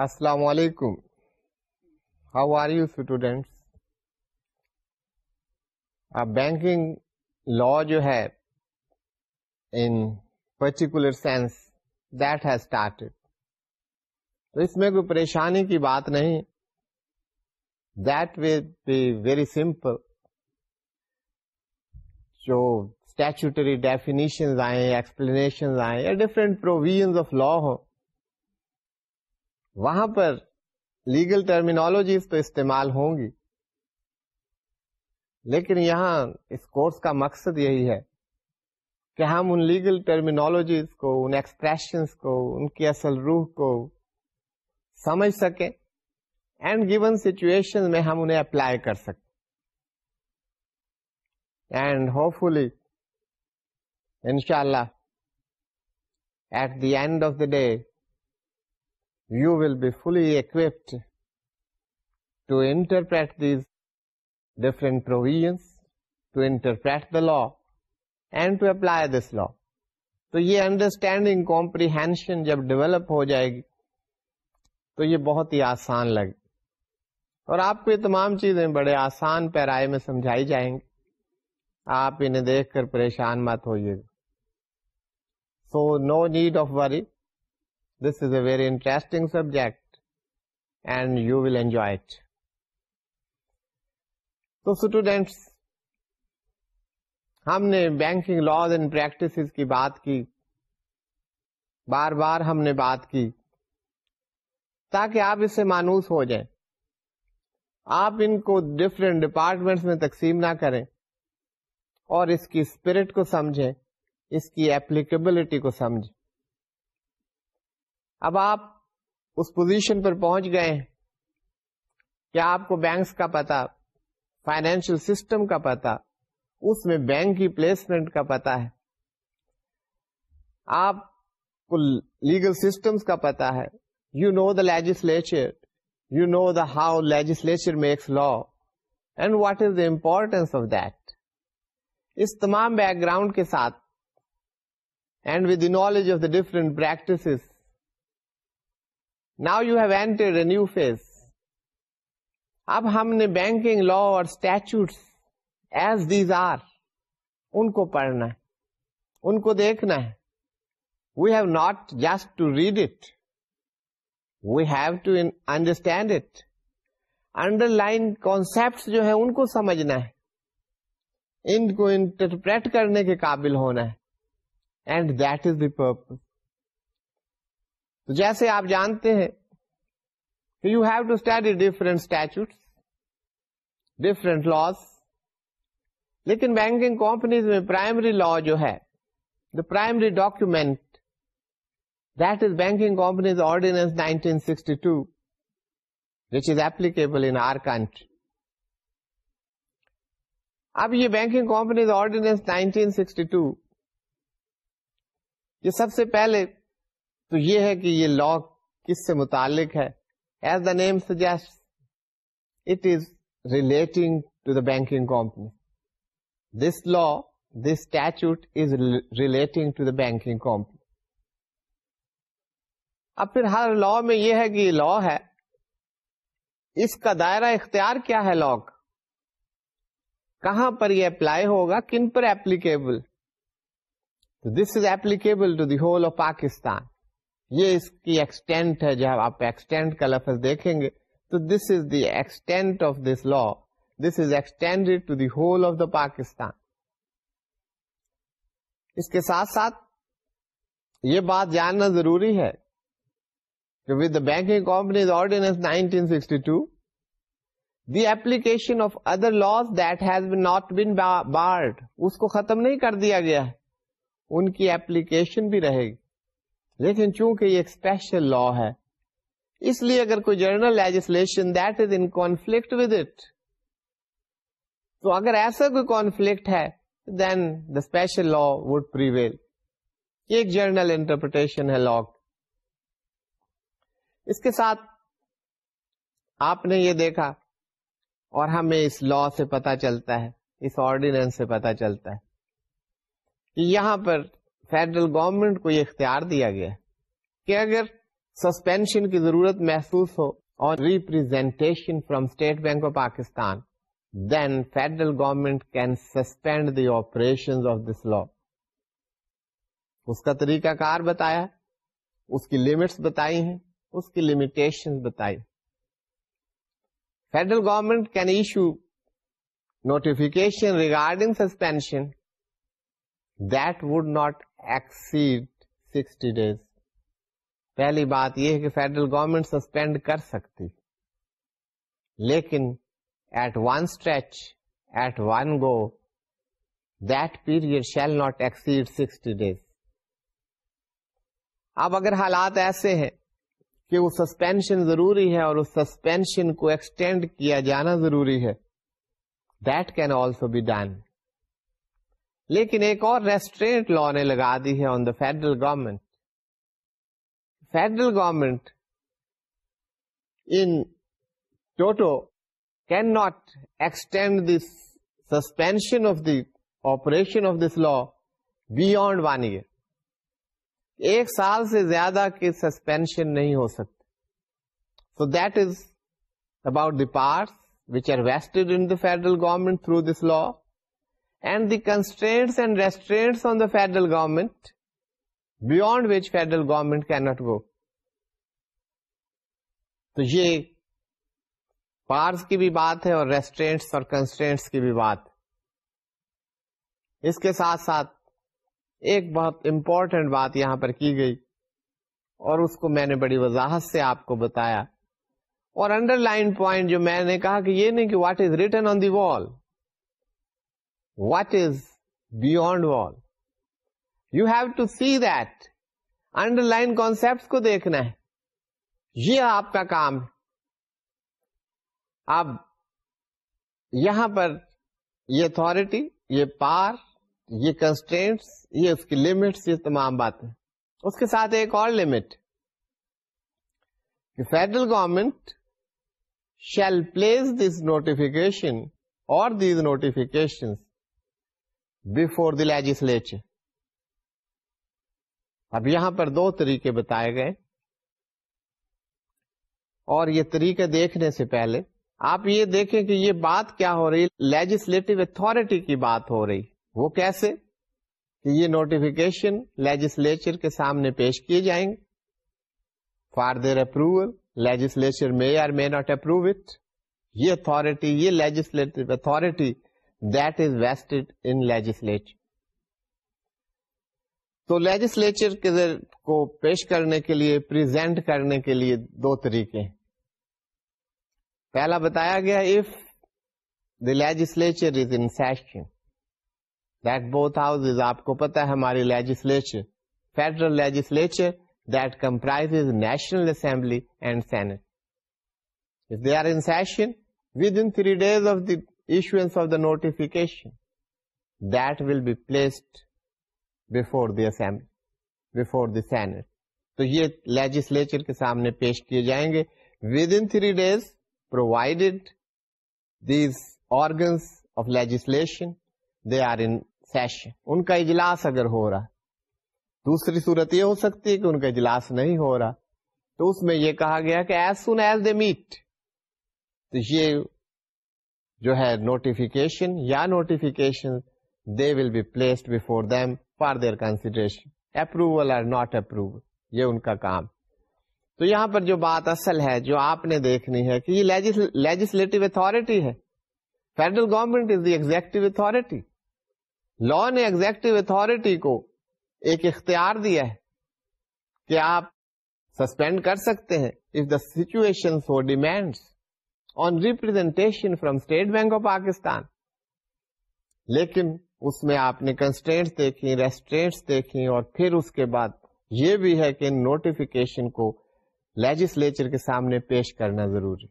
السلام علیکم۔ How are you students banking law جو ہے in particular sense that has started تو اس میں کوئی پریشانی کی بات نہیں۔ That will be very simple جو اسٹیچوٹری ڈیفینیشن آئے ایکسپلینیشن آئے یا ڈفرینٹ پروویژ آف لا ہو وہاں پر لیگل ٹرمینالوجیز تو استعمال ہوں گی۔ لیکن یہاں اس کورس کا مقصد یہی ہے کہ ہم ان لیگل ٹرمینالوجیز کو، ان ایکسپریشنس کو، ان کی اصل روح کو سمجھ سکیں اینڈ گیون سچویشن میں ہم انہیں اپلائی کر سکیں۔ اینڈ ہوپ فلی ان شاء اللہ at the end of the day you will be fully equipped to interpret these different provisions to interpret the law and to apply this law تو یہ understanding comprehension جب ڈیولپ ہو جائے گی تو یہ بہت ہی آسان لگے اور آپ کو یہ تمام چیزیں بڑے آسان پیرائے میں سمجھائی جائیں گی آپ انہیں دیکھ کر پریشان مت ہوئیے گا سو no need of worry this is a very interesting subject and you will enjoy it تو اسٹوڈینٹس ہم نے بینکنگ لاز اینڈ پریکٹس کی بات کی بار بار ہم نے بات کی تاکہ آپ اس سے مانوس ہو جائیں آپ ان کو ڈفرینٹ ڈپارٹمنٹس میں تقسیم نہ کریں اور اس کی اسپرٹ کو سمجھیں اس کی اپلیکیبلٹی کو سمجھیں اب آپ اس پوزیشن پر پہنچ گئے کیا آپ کو بینکس کا پتا فائنینشیل سسٹم کا پتا، اس میں بینک کی پلیسمنٹ کا پتا ہے۔ آپ کو لیگل سسٹمس کا پتا ہے۔ You know the legislature you know the how legislature makes law and what is the importance of that اس تمام بیک گراؤنڈ کے ساتھ and with knowledge of the different practice now you have enter a new phase اب ہم نے banking law اور statutes as these are, ان کو پڑھنا ہے، ان کو دیکھنا ہے۔ We have not just to read it we have to understand it underlying concept جو ہے ان کو سمجھنا ہے۔ ان کو انٹرپریٹ کرنے کے قابل ہونا ہے۔ And that is the purpose تو جیسے آپ جانتے ہیں you have to study different statute different laws لیکن بینکنگ کمپنیز میں پرائمری لا جو ہے the primary document that is banking companies ordinance 1962 which is applicable in our country اب یہ بینکنگ کمپنیز آرڈیننس 1962 یہ سب سے پہلے تو یہ ہے کہ یہ لا کس سے متعلق ہے؟ As the name suggest it is relating to the banking company this law this statute is relating to the banking company اب پھر ہر لا میں یہ ہے کہ یہ لا ہے۔ اس کا دائرہ اختیار کیا ہے لا کا؟ کہاں پر یہ اپلائی ہوگا؟ کن پر applicable this is applicable to the whole of Pakistan یہ اس کی ایکسٹینٹ ہے، جب آپ ایکسٹینٹ کا لفظ دیکھیں گے، تو this is the extent of this law this is extended to the whole of the Pakistan اس کے ساتھ ساتھ یہ بات جاننا ضروری ہے کہ with the banking companies ordinance 1962 the application of other laws that has not been barred اس کو ختم نہیں کر دیا گیا ہے، ان کی ایپلیکیشن بھی رہے گی۔ لیکن چونکہ یہ ایک اسپیشل لا ہے، اس لیے اگر کوئی general legislation that is in conflict with it تو اگر ایسا کوئی کانفلکٹ ہے then the special law would prevail یہ ایک جرنل انٹرپریٹیشن ہے لا اس کے ساتھ آپ نے یہ دیکھا اور ہمیں اس لا سے پتا چلتا ہے، اس آرڈیننس سے پتا چلتا ہے۔ کہ یہاں پر فیڈرل گورنمنٹ کو یہ اختیار دیا گیا کہ اگر سسپینشن کی ضرورت محسوس ہو اور representation from State Bank of Pakistan then federal government can suspend the operation of this law اس کا طریقہ کار بتایا اس کی لمٹس بتائی ہیں اس کی لمیٹیشن بتائی federal government can issue notification regarding suspension that would not exceed sixty days پہلی بات یہ ہے کہ فیڈرل گورنمنٹ سسپینڈ کر سکتی. لیکن at one stretch at one go that period shall not exceed sixty days اب اگر حالات ایسے ہیں کہ وہ سسپینشن ضروری ہے اور اس سسپینشن کو ایکسٹینڈ کیا جانا ضروری ہے that can also be done لیکن ایک اور ریسٹرینٹ لا نے لگا دی ہے on the federal government federal government in toto can not extend this suspension of the operation of this law beyond one year ایک سال سے زیادہ کی سسپینشن نہیں ہو سکتی so that is about the parts which are vested in the federal government through this law and the constraints and restraints on the federal government beyond which federal government can not go تو یہ پارس کی بھی بات ہے اور ریسٹرینٹس اور constraints کی بھی بات. اس کے ساتھ ساتھ ایک بہت امپورٹنٹ بات یہاں پر کی گئی اور اس کو میں نے بڑی وضاحت سے آپ کو بتایا. اور انڈر لائن پوائنٹ جو میں نے کہا کہ یہ نہیں کہ what is written on the wall what is beyond wall you have to see that underlying concept کو دیکھنا ہے. یہ آپ کا کام ہے. اب یہاں پر یہ اتارٹی یہ پار یہ کنسٹینٹس یہ اس کی لمٹس یہ تمام باتیں. اس کے ساتھ ایک اور limit federal government shall place this notification اور these notification before the legislature اب یہاں پر دو طریقے بتائے گئے اور یہ طریقے دیکھنے سے پہلے آپ یہ دیکھیں کہ یہ بات کیا ہو رہی لیجسلیٹو اتارٹی کی بات ہو رہی۔ وہ کیسے؟ کہ یہ نوٹیفکیشن لیجسلیچر کے سامنے پیش کیے جائیں گے۔ For their approval legislature may or may not approve it یہ اتارٹی یہ legislative authority that is vested in legislature تو لیجسلیچر کے کو پیش کرنے کے لیے پریزنٹ کرنے کے لیے دو طریقے ہیں۔ پہلا بتایا گیا if the legislature is in session that both houses آپ کو پتا ہے ہماری legislature federal legislature that comprise National Assembly and Senate they are in session within three days of the issuance of the notification that will be placed before the assembly before the Senate تو یہ legislature کے سامنے پیش کیے جائیں گے. Within three days provided these organs of legislation they are in session ان کا اجلاس اگر ہو رہا دوسری صورت یہ ہو سکتی ہے کہ ان کا اجلاس نہیں ہو رہا. تو اس میں یہ کہا گیا کہ as soon as they meet تو یہ جو ہے نوٹیفیکیشن یا notification they will be placed before them for their consideration approval or not approve یہ ان کا کام. تو یہاں پر جو بات اصل ہے، جو آپ نے دیکھنی ہے کہ یہ لیجسلیٹو اتارٹی ہے. Federal government is the executive authority law نے ایگزیکٹو اتارٹی کو ایک اختیار دیا ہے کہ آپ سسپینڈ کر سکتے ہیں if the situation for demand on representation from State Bank of Pakistan لیکن اس میں آپ نے کنسٹینٹس دیکھی ریسٹرینٹس دیکھی اور پھر اس کے بعد یہ بھی ہے کہ نوٹیفیکیشن کو لیجسلیچر کے سامنے پیش کرنا ضروری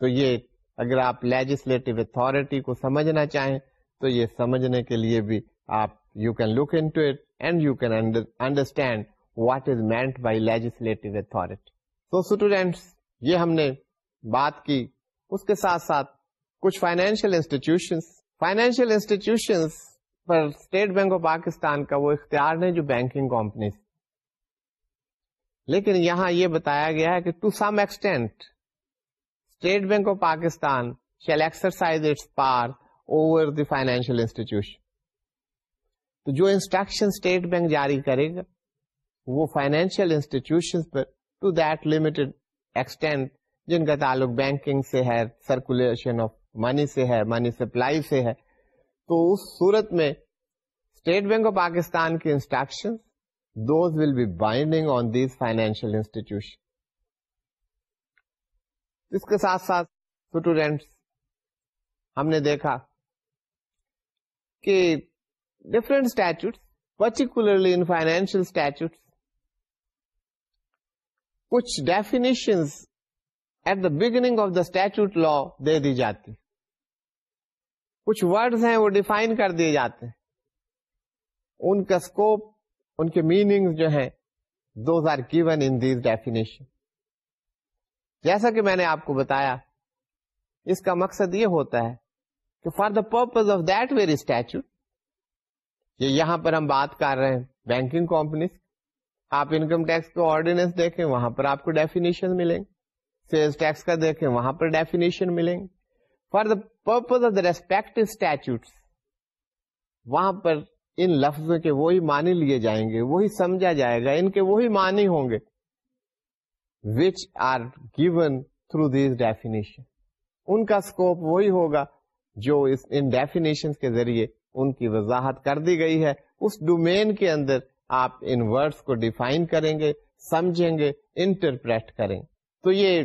تو یہ اگر آپ لیجسلیٹو اتارٹی کو سمجھنا چاہیں تو یہ سمجھنے کے لیے بھی آپ you can look in to it and you can understand what is meant by legislative authority تو اسٹوڈینٹس یہ ہم نے بات کی اس کے ساتھ ساتھ کچھ فائنینشیل انسٹیٹیوشن فائنینشیل انسٹیٹیوشن پر اسٹیٹ بینک آف پاکستان کا وہ اختیار نہیں جو بینکنگ کمپنیز لیکن یہاں یہ بتایا گیا ہے کہ to some extent State Bank of Pakistan shall exercise its power over the financial institution تو جو انسٹرکشن اسٹیٹ بینک جاری کرے گا، وہ فائنینشیل انسٹیٹیوشن پر ٹو دیٹ لمیٹڈ ایکسٹینٹ جن کا تعلق بینکنگ سے ہے سرکولیشن آف منی سے ہے منی سپلائی سے ہے۔ تو اس صورت میں اسٹیٹ بینک آف پاکستان کی instruction those will be binding on these financial institution اس کے ساتھ ساتھ اسٹوڈینٹس ہم نے دیکھا کہ different statute particularly in financial statute کچھ definition at the beginning of the statute لا دے دی جاتی کچھ ورڈز ہیں وہ ڈیفائن کر دیے جاتے ہیں۔ ان کا اسکوپ ان کے میننگ جو ہے those are given in these definition جیسا کہ میں نے آپ کو بتایا، اس کا مقصد یہ ہوتا ہے کہ for the purpose of that very statute یہاں پر ہم بات کر رہے ہیں بینکنگ کمپنیز آپ انکم ٹیکس کے آرڈیننس دیکھیں، وہاں پر آپ کو ڈیفینیشن ملیں۔ گے سیلس ٹیکس کا دیکھیں، وہاں پر ڈیفینیشن ملیں۔ گے for the purpose of the respect statute وہاں پر ان لفظوں کے وہی معنی لیے جائیں گے، وہی سمجھا جائے گا، ان کے وہی معنی ہوں گے which are given through these definition ان کا اسکوپ وہی ہوگا جو اس ان ڈیفینیشن کے ذریعے ان کی وضاحت کر دی گئی ہے۔ اس ڈومین کے اندر آپ ان ورڈس کو ڈیفائن کریں گے، سمجھیں گے انٹرپریٹ کریں۔ تو یہ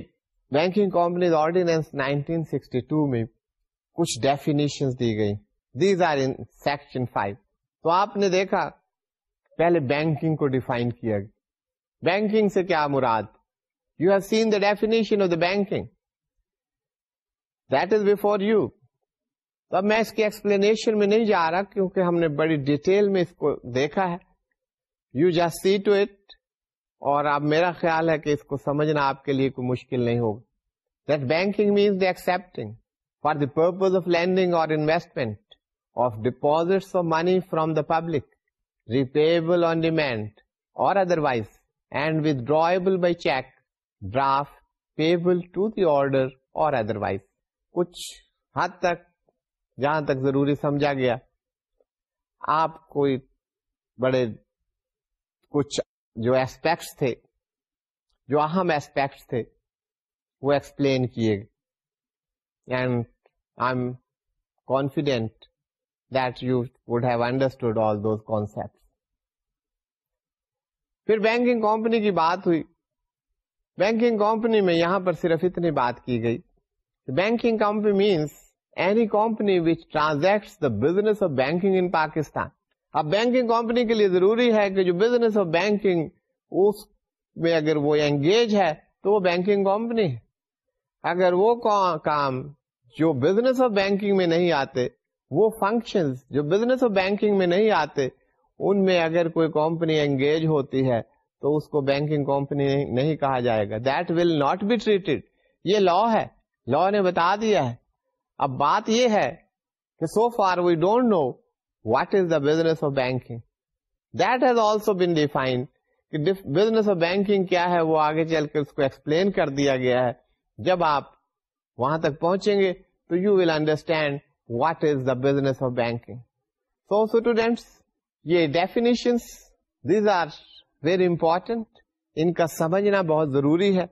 بینکنگ کمپنیز آرڈیننس 1962 میں کچھ ڈیفینیشن دی گئی۔ دیز آر ان سیکشن 5 تو آپ نے دیکھا، پہلے بینکنگ کو ڈیفائن کیا۔ گیا بینکنگ سے کیا مراد؟ You have seen the definition of the banking that is before you اب میں اس کی ایکسپلینیشن میں نہیں جا رہا کیونکہ ہم نے بڑی ڈیٹیل میں اس کو دیکھا ہے۔ You just see to it اور اب میرا خیال ہے کہ اس کو سمجھنا آپ کے لیے کوئی مشکل نہیں ہوگا۔ That banking means the accepting for the purpose of lending or investment of deposit of money from the public repayable on demand or otherwise and withdrawable by cheque draft payable to the order or otherwise کچھ حد تک، جہاں تک ضروری سمجھا گیا، آپ کوئی بڑے، کچھ جو ایسپیکٹس تھے، جو اہم ایسپیکٹس تھے، وہ ایکسپلین کیے and I am confident that you would have understood all those concept پھر بینکنگ کمپنی کی بات ہوئی۔ بینکنگ کمپنی میں یہاں پر صرف اتنی بات کی گئی۔ Banking company means any company which transact the business of banking in Pakistan اب بینکنگ کمپنی کے لیے ضروری ہے کہ جو بزنس آف بینکنگ اس میں اگر وہ انگیج ہے تو وہ بینکنگ کمپنی ہے۔ اگر وہ کام جو بزنس آف بینکنگ میں نہیں آتے، وہ فنکشن جو بزنس آف بینکنگ میں نہیں آتے، ان میں اگر کوئی کمپنی انگیج ہوتی ہے تو اس کو بینکنگ کمپنی نہیں کہا جائے گا۔ That will not be treated یہ لا ہے۔ لا نے بتا دیا ہے۔ اب بات یہ ہے کہ so for we don't know what is the business of banking that has also been defined business of banking کیا ہے؟ وہ آگے چل کے اس کو ایکسپلین کر دیا گیا ہے۔ جب آپ وہاں تک پہنچیں گے، تو you will understand what is the business of banking so students یہ definition these are very important ان کا سمجھنا بہت ضروری ہے۔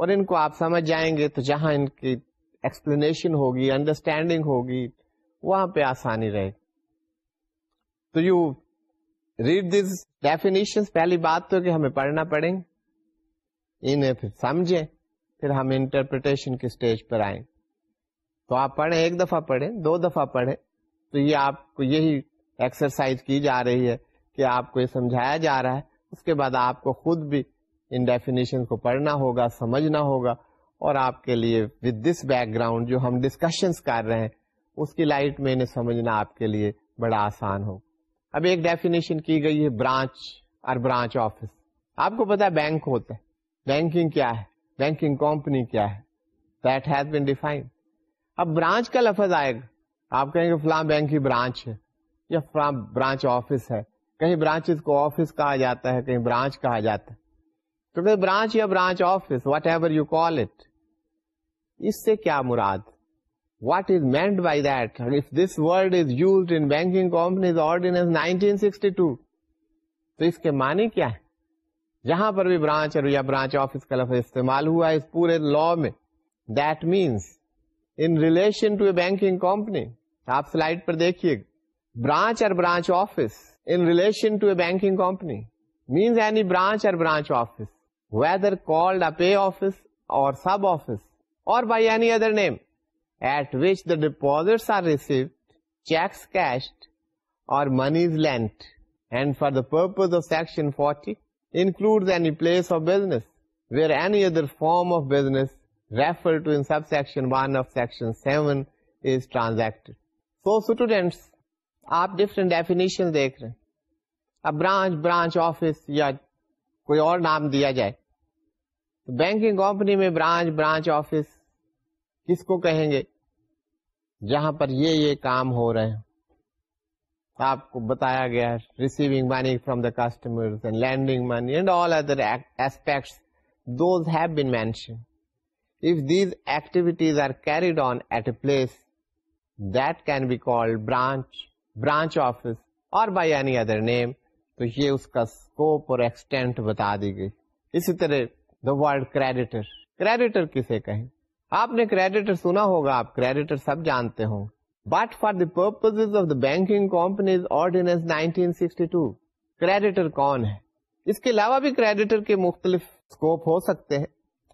اور ان کو آپ سمجھ جائیں گے تو جہاں ان کی ایکسپلینیشن ہوگی انڈرسٹینڈنگ ہوگی، وہاں پہ آسانی رہے گی۔ تو یو ریڈ دس ڈیفینیشن پہلی بات تو کہ ہمیں پڑھنا پڑیں، انہیں پھر سمجھیں، پھر ہم انٹرپریٹیشن کے اسٹیج پر آئیں۔ تو آپ پڑھیں، ایک دفعہ پڑھیں، دو دفعہ پڑھیں۔ تو یہ آپ کو یہی ایکسرسائز کی جا رہی ہے کہ آپ کو یہ سمجھایا جا رہا ہے۔ اس کے بعد آپ کو خود بھی ان ڈیفینیشن کو پڑھنا ہوگا، سمجھنا ہوگا۔ اور آپ کے لیے ود دس بیک گراؤنڈ جو ہم ڈسکشنس کر رہے ہیں، اس کی لائٹ میں انہیں سمجھنا آپ کے لیے بڑا آسان ہوگا۔ اب ایک ڈیفینیشن کی گئی ہے برانچ اور برانچ آفس آپ کو پتا بینک ہوتا ہے. بینکنگ کیا ہے؟ بینکنگ کمپنی کیا ہے؟ دیٹ ہیز بین ڈیفائن اب برانچ کا لفظ آئے گا. آپ کہیں گے فلاں بینک کی برانچ ہے یا فلاں برانچ آفس ہے. کہیں برانچ کو آفس کہا جاتا ہے، کہیں برانچ کہا جاتا ہے. تو برانچ یا branch office whatever you call it اس سے کیا مراد؟ What is meant by that if this word is use in banking companies ordinance 1962 تو اس کے معنی کیا ہے؟ جہاں پر بھی برانچ یا برانچ آفس کا لفظ استعمال ہوا اس پورے لا میں that means in relation to a banking company آپ سلائڈ پر دیکھیے branch or branch office in relation to a banking company means any branch or branch office whether called a pay office or sub office or by any other name at which the deposit are received cheques cashed or moneys lent and for the purpose of section forty include any place of business where any other form of business refer to in sub section one of section seven is transact so students آپ different definition دیکھ رہے ہیں اب branch branch office یا کوئی اور نام دیا جائے بینکنگ کمپنی میں برانچ برانچ آفس کس کو کہیں گے؟ جہاں پر یہ یہ کام ہو رہے ہیں۔ آپ کو بتایا گیا receiving money from the customer lending money and all other aspects those have been mention if these activities are carried on at a place that can be call branch branch office or by any other name تو یہ اس کا scope اور extent بتا دی گئی۔ اسی طرح the word creditor creditor کسے کہیں؟ آپ نے کریڈیٹر سنا ہوگا، آپ کریڈیٹر سب جانتے ہوں۔ But for the purpose of the banking companies ordinance 1962 creditor کون ہے؟ اس کے علاوہ بھی کریڈیٹر کے مختلف اسکوپ ہو سکتے ہیں،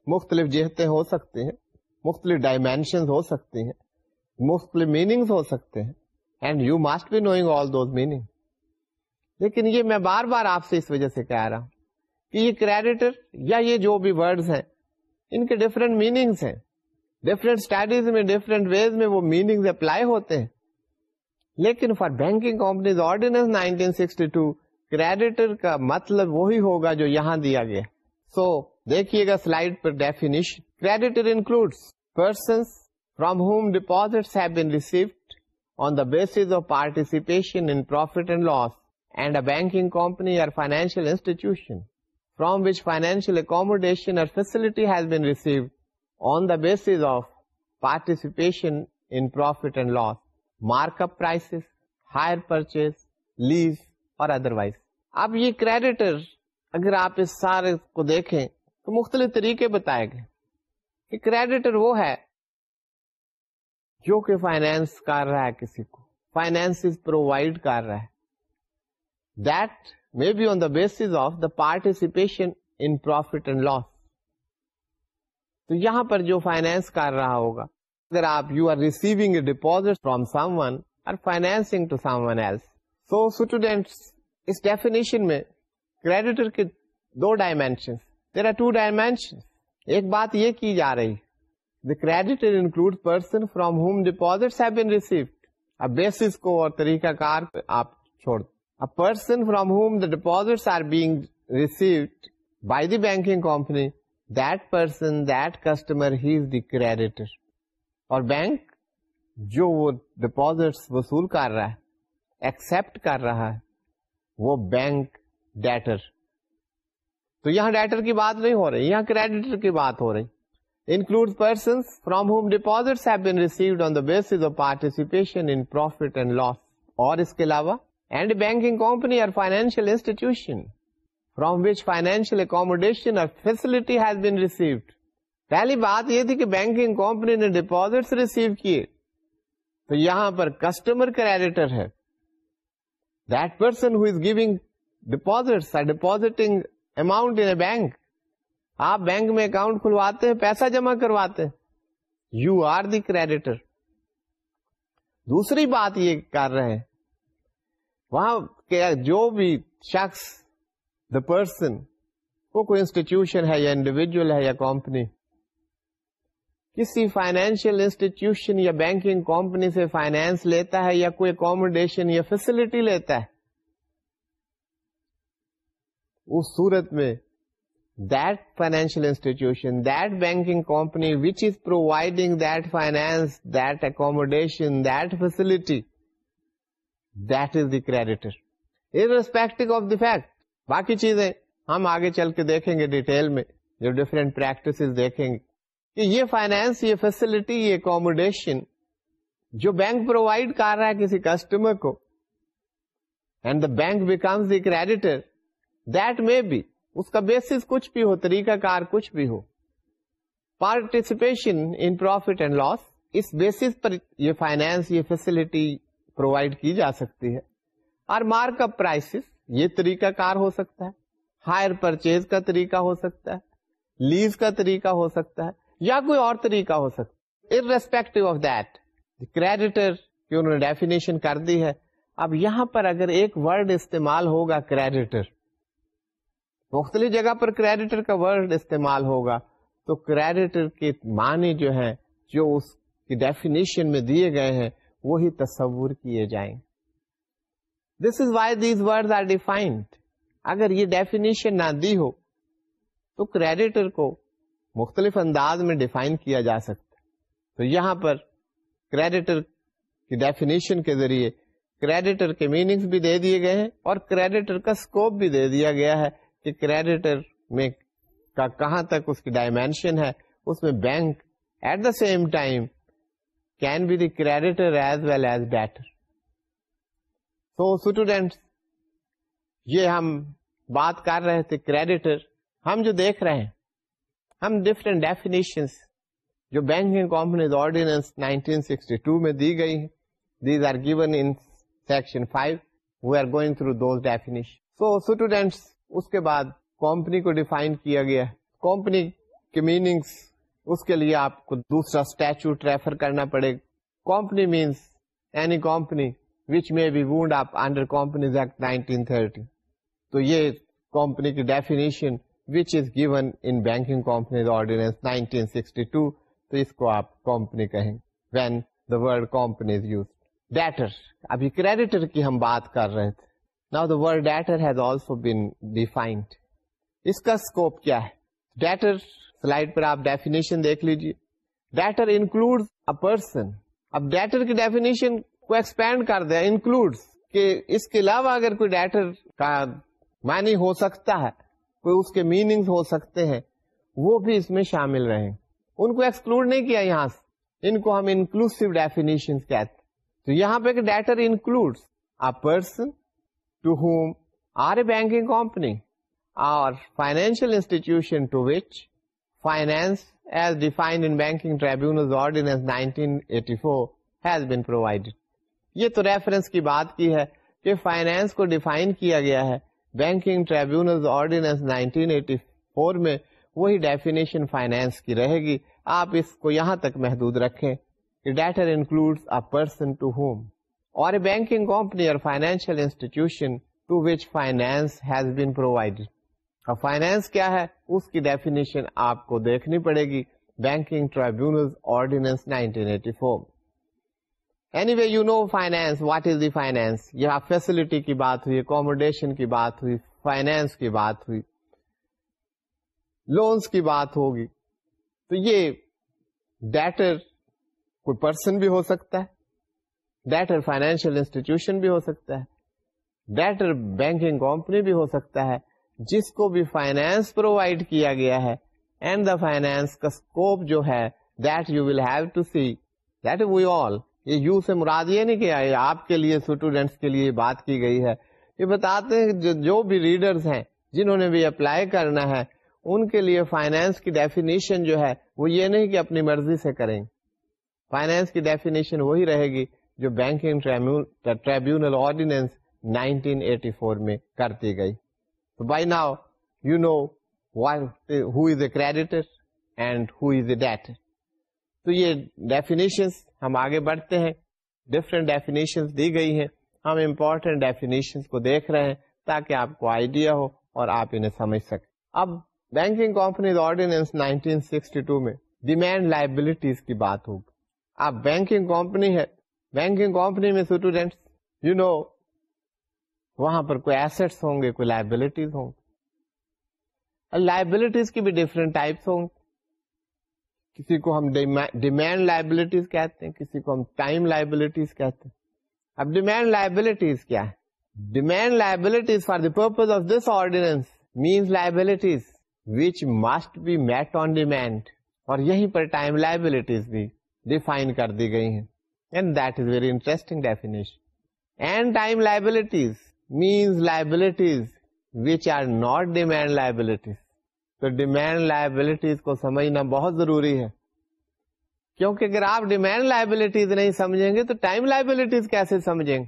مختلف جہتیں ہو سکتے ہیں، مختلف ڈائمینشن ہو سکتے ہیں، مختلف میننگ ہو سکتے ہیں۔ And you must be knowing all those meaning لیکن یہ میں بار بار آپ سے اس وجہ سے کہہ رہا ہوں کہ یہ کریڈیٹر یا یہ جو بھی ورڈز ہیں، ان کے ڈفرینٹ میننگس ہیں۔ ڈفرینٹ اسٹڈیز میں ڈفرینٹ ویز میں وہ میننگ اپلائی ہوتے ہیں. لیکن for banking companies ordinance 1962 creditor کا مطلب وہی ہوگا جو یہاں دیا گیا سو دیکھیے گا slide per definition creditor include person from whom deposit have been received on the basis of participation in profit and loss and a banking company or financial institution from which financial accommodation or facility has been received on the basis of participation in profit and loss, markup prices, higher purchase, lease or otherwise اب یہ creditor اگر آپ اس سارے کو دیکھیں تو مختلف طریقے بتائے گئے کہ کریڈیٹر وہ ہے جو کہ فائنینس کر رہا ہے کسی کو فائنینس پرووائڈ کر رہا ہے۔ That may be on the basis of the participation in profit and loss تو یہاں پر جو فائنینس کر رہا ہوگا، اگر آپ you are receiving a from someone or financing to someone else so student us definition میں کریڈیٹر کے دو dimension there are two dimension ایک بات یہ کی جا رہی the creditor include person from whom deposit have been received اب basis کو اور طریقہ کار آپ چھوڑ۔ دو person from whom the deposit are being received by the banking company that person that customer he is the creditor اور bank جو وہ ڈپوزٹ وصول کر رہا ہے ایکسپٹ کر رہا ہے، وہ بینک ڈیٹر تو یہاں ڈیٹر کی بات نہیں ہو رہی، یہاں کریڈیٹر کی بات ہو رہی. Include person from whom deposit have been received on the basis of participation in profit and loss اور اس کے علاوہ and banking company or financial institution from which financial accommodation or facility has been received پہلی بات یہ تھی کہ banking company نے ڈپوزٹ ریسیو کیے۔ تو یہاں پر کسٹمر کریڈیٹر ہے۔ That person who is giving deposit depositing amount in bank آپ بینک میں اکاؤنٹ کھلواتے ہیں، پیسہ جمع کرواتے ہیں۔ یو آر دی کریڈیٹر دوسری بات یہ کر رہے ہیں۔ وہاں جو بھی شخص دا پرسن وہ کوئی انسٹیٹیوشن ہے یا انڈیویجل ہے یا کمپنی کسی فائنینشیل انسٹیٹیوشن یا بینکنگ کمپنی سے فائنینس لیتا ہے یا کوئی اکوموڈیشن یا فیسلٹی لیتا ہے. اس صورت میں that financial institution that banking company which is providing that finance that accommodation that facility that is the creditor respect of the fact باقی چیزیں ہم آگے چل کے دیکھیں گے ڈیٹیل میں، جو ڈفرینٹ پریکٹس دیکھیں گے۔ کہ یہ فائنینس یہ فیسلٹی یہ اکوموڈیشن جو بینک پرووائڈ کر رہا ہے کسی کسٹمر کو and the bank becomes the creditor that may be اس کا بیسس کچھ بھی ہو، طریقہ کار کچھ بھی ہو۔ Participation in profit and loss us basis پر یہ فائنینس یہ فیسلٹی پرووائڈ کی جا سکتی ہے۔ اور مارک اپ پرائسز یہ طریقہ کار ہو سکتا ہے۔ ہائر پرچیز کا طریقہ ہو سکتا ہے۔ لیز کا طریقہ ہو سکتا ہے۔ یا کوئی اور طریقہ ہو سکتا ہے۔ ریسپیکٹو آف دیٹ کریڈیٹر کی انہوں نے ڈیفینیشن کر دی ہے۔ اب یہاں پر اگر ایک ورڈ استعمال ہوگا کریڈیٹر مختلف جگہ پر کریڈیٹر کا ورڈ استعمال ہوگا، تو کریڈیٹر کے معنی جو ہے جو اس کی ڈیفینیشن میں دیے گئے ہیں، وہی تصور کیے جائیں۔ گے this is why these word are defined اگر یہ ڈیفینیشن نہ دی ہو، تو کریڈیٹر کو مختلف انداز میں ڈیفائن کیا جا سکتا تو یہاں پر کریڈیٹر کی ڈیفینیشن کے ذریعے کریڈیٹر کے میننگس بھی دے دیے گئے ہیں اور کریڈیٹر کا اسکوپ بھی دے دیا گیا ہے کہ کریڈیٹر میں کا کہاں تک اس کی ڈائمینشن ہے۔ اس میں bank at the same time can be the creditor as well as debtor so students یہ ہم بات کر رہے تھے کریڈیٹر ہم جو دیکھ رہے ہیں، ہم ڈفرینٹ ڈیفینیشن جو بینکنگ کمپنیز آرڈیننس 1962 میں دی گئی ہیں these are given in section 5 we are going through those definition so students اس کے بعد کمپنی کو ڈیفائن کیا گیا۔ کمپنی کے میننگس اس کے لیے آپ کو دوسرا اسٹیچو ریفر کرنا پڑے۔ گا company means any company which may be wound up under companies act 1930 تو یہ کمپنی کی definition which is given in banking companies ordinance 1962 تو اس کو آپ کمپنی کہیں when the word companies use debtor ابھی کریڈیٹر کی ہم بات کر رہے تھے نا the word debtor has also been defined اس کا اسکوپ کیا ہے ڈیٹر سلائڈ پر آپ ڈیفینیشن دیکھ لیجیے ڈیٹر انکلوڈ ا پرسن اب ڈیٹر کی ڈیفینیشن کو ایکسپینڈ کر دیا انکلوڈ کہ اس کے علاوہ اگر کوئی ڈیٹر کا معنی ہو سکتا ہے، کوئی اس کے میننگ ہو سکتے ہیں، وہ بھی اس میں شامل رہے ان کو ایکسکلوڈ نہیں کیا یہاں سے، ان کو ہم انکلوسو ڈیفینیشن کہتے تو یہاں پہ debtor include person to whom or a banking company or financial institution to which finance as defined in banking tribunal ordinance 1984 has been provided یہ تو ریفرنس کی بات کی ہے کہ فائنینس کو ڈیفائن کیا گیا ہے۔ بینکنگ ٹریبیونل آرڈیننس 1984 میں وہی ڈیفینیشن فائنینس کی رہے گی۔ آپ اس کو یہاں تک محدود رکھیں۔ کہ debtor include a person to whom or banking company or financial institution to which finance has been provided اب فائنینس کیا ہے؟ اس کی ڈیفینیشن آپ کو دیکھنی پڑے گی۔ Banking tribunal ordinance 1984 anyway you know finance what is the finance یہ فیسلٹی کی بات ہوئی اکوموڈیشن کی بات ہوئی فائنینس کی بات ہوئی لونس کی بات ہوگی. تو یہ ڈیٹر کوئی پرسن بھی ہو سکتا ہے ڈیٹر فائنینشیل انسٹیٹیوشن بھی ہو سکتا ہے ڈیٹر بینکنگ کمپنی بھی ہو سکتا ہے، جس کو بھی فائنینس پرووائڈ کیا گیا ہے اینڈ دا فائنینس کا اسکوپ جو ہے that you will have to see that we all یہ یو سے مراد یہ نہیں کہ آپ کے لیے اسٹوڈینٹس کے لیے بات کی گئی ہے۔ یہ بتاتے ہیں جو بھی ریڈرز ہیں، جنہوں نے بھی اپلائی کرنا ہے، ان کے لیے فائنینس کی ڈیفینیشن جو ہے، وہ یہ نہیں کہ اپنی مرضی سے کریں۔ فائنینس کی ڈیفینیشن وہی رہے گی جو بینکنگ ٹریبیونل آرڈیننس 1984 میں کرتی گئی۔ تو by now you know who is a creditor and who is a debtor تو یہ ڈیفینیشن ہم آگے بڑھتے ہیں۔ ڈفرینٹ ڈیفینیشن دی گئی ہیں۔ ہم امپورٹینٹ ڈیفینیشن کو دیکھ رہے ہیں تاکہ آپ کو آئیڈیا ہو اور آپ انہیں سمجھ سکیں۔ اب بینکنگ کمپنیز آرڈیننس 1962 میں ڈیمینڈ لائبلٹیز کی بات ہوگی۔ اب بینکنگ کمپنی ہے۔ بینکنگ کمپنی میں اسٹوڈینٹس یو نو وہاں پر کوئی ایسٹس ہوں گے، کوئی لائبلٹیز ہوں گے۔ لائبلٹیز کی بھی ڈفرینٹ ٹائپس ہوں گے کسی کو ہم ڈیمینڈ لائبلٹیز کہتے ہیں، کسی کو ہم ٹائم لائبلٹیز کہتے ہیں۔ اب ڈیمینڈ لائبلٹیز کیا ہے؟ Demand liabilities for the purpose of this ordinance means liabilities which must be met on demand اور یہیں پر ٹائم لائبلٹیز بھی ڈیفائن کر دی گئی ہیں۔ And that is very interesting definition and time liabilities means liabilities which are not demand liabilities تو demand liabilities کو سمجھنا بہت ضروری ہے۔ کیونکہ اگر آپ ڈیمینڈ لائبلٹیز نہیں سمجھیں گے تو ٹائم لائبلٹیز کیسے سمجھیں گے؟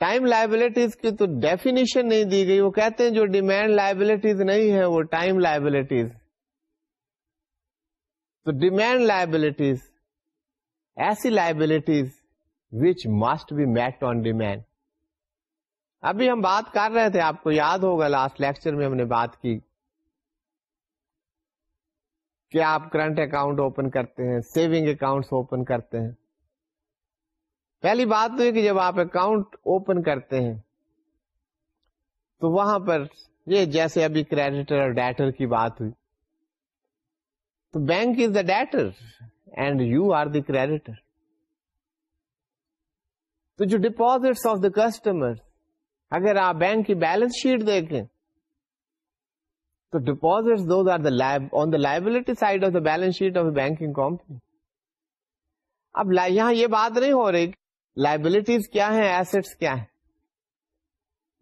ٹائم لائبلٹیز کی تو ڈیفینیشن نہیں دی گئی۔ وہ کہتے ہیں جو ڈیمینڈ لائبلٹیز نہیں ہے وہ ٹائم لائبلٹیز تو ڈیمینڈ لائبلٹیز ایسی liabilities which must be met on demand ابھی ہم بات کر رہے تھے، آپ کو یاد ہوگا لاسٹ لیکچر میں ہم نے بات کی۔ کہ آپ کرنٹ اکاؤنٹ اوپن کرتے ہیں سیونگ اکاؤنٹ اوپن کرتے ہیں۔ پہلی بات تو یہ کہ جب آپ اکاؤنٹ اوپن کرتے ہیں، تو وہاں پر یہ جیسے ابھی کریڈیٹر اور ڈیٹر کی بات ہوئی۔ تو bank is the debtor and you are the creditor تو جو ڈپوزٹ آف دا کسٹمر اگر آپ بینک کی بیلنس شیٹ دیکھیں تو deposit those are the on the liability side of the balance sheet of banking company اب یہاں یہ بات نہیں ہو رہی لائبلٹیز کیا ہیں ایسٹس کیا ہیں.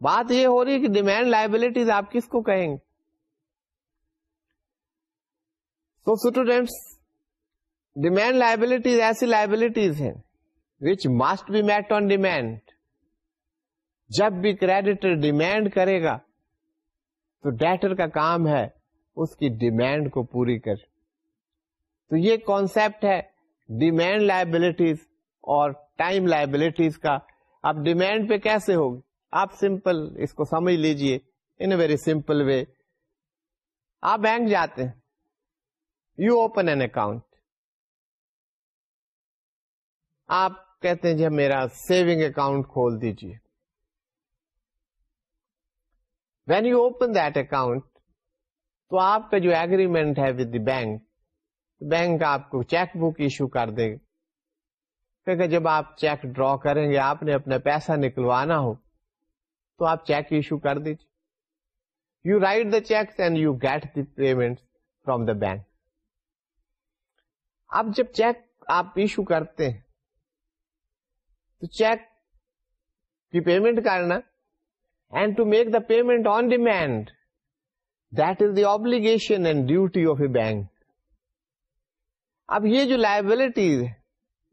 بات یہ ہو رہی ہے کہ ڈیمینڈ لائبلٹیز آپ کس کو کہیں گے؟ تو اسٹوڈینٹس ڈیمینڈ لائبلٹیز ایسی لائبلٹیز ہیں which must be met on demand جب بھی کریڈیٹر ڈیمینڈ کرے گا تو ڈیٹر کا کام ہے اس کی ڈیمینڈ کو پوری کر۔ تو یہ کانسیپٹ ہے ڈیمینڈ لائبلٹیز اور ٹائم لائبلٹیز کا۔ اب ڈیمینڈ پہ کیسے ہوگی؟ آپ سمپل اس کو سمجھ لیجیے ان اے ویری سمپل وے آپ بینک جاتے ہیں۔ یو اوپن این اکاؤنٹ آپ کہتے ہیں جی ہاں، میرا سیونگ اکاؤنٹ کھول دیجیے when you open that account تو آپ کا جو ایگریمنٹ ہے ود دی بینک بینک آپ کو چیک بک ایشو کر دے گا۔ جب آپ چیک ڈرا کریں گے، آپ نے اپنا پیسہ نکلوانا ہو، تو آپ چیک ایشو کر دیجیے you write the cheque and you get the payment from the bank اب جب چیک آپ ایشو کرتے ہیں، تو چیک کی پیمنٹ کرنا and to make the payment on demand that is the obligation and duty of a bank اب یہ جو لائبلٹیز ہے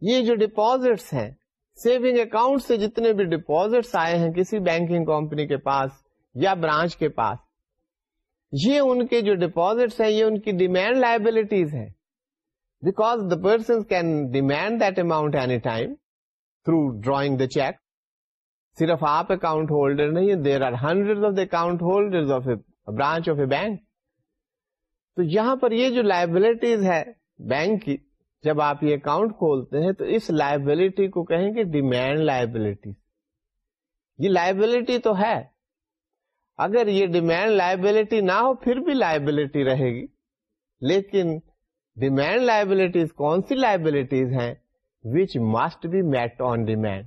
یہ جو ڈپوزٹس ہیں سیونگ اکاؤنٹ سے جتنے بھی ڈپوزٹس آئے ہیں کسی بینکنگ کمپنی کے پاس یا برانچ کے پاس، یہ ان کے جو ڈپوزٹس ہیں، یہ ان کی ڈیمینڈ لائبلٹیز ہیں. Because the person can demand that amount any time through drawing the cheque صرف آپ اکاؤنٹ ہولڈر نہیں there are hundred of the account holder of a branch of a bank تو یہاں پر یہ جو لائبلٹیز ہے bank کی، جب آپ یہ اکاؤنٹ کھولتے ہیں تو اس لائبلٹی کو کہیں گے ڈیمینڈ لائبلٹی یہ لائبلٹی تو ہے۔ اگر یہ ڈیمینڈ لائبلٹی نہ ہو، پھر بھی لائبلٹی رہے گی۔ لیکن ڈیمینڈ لائبلٹیز کون سی لائبلٹیز ہیں؟ Which must be met on demand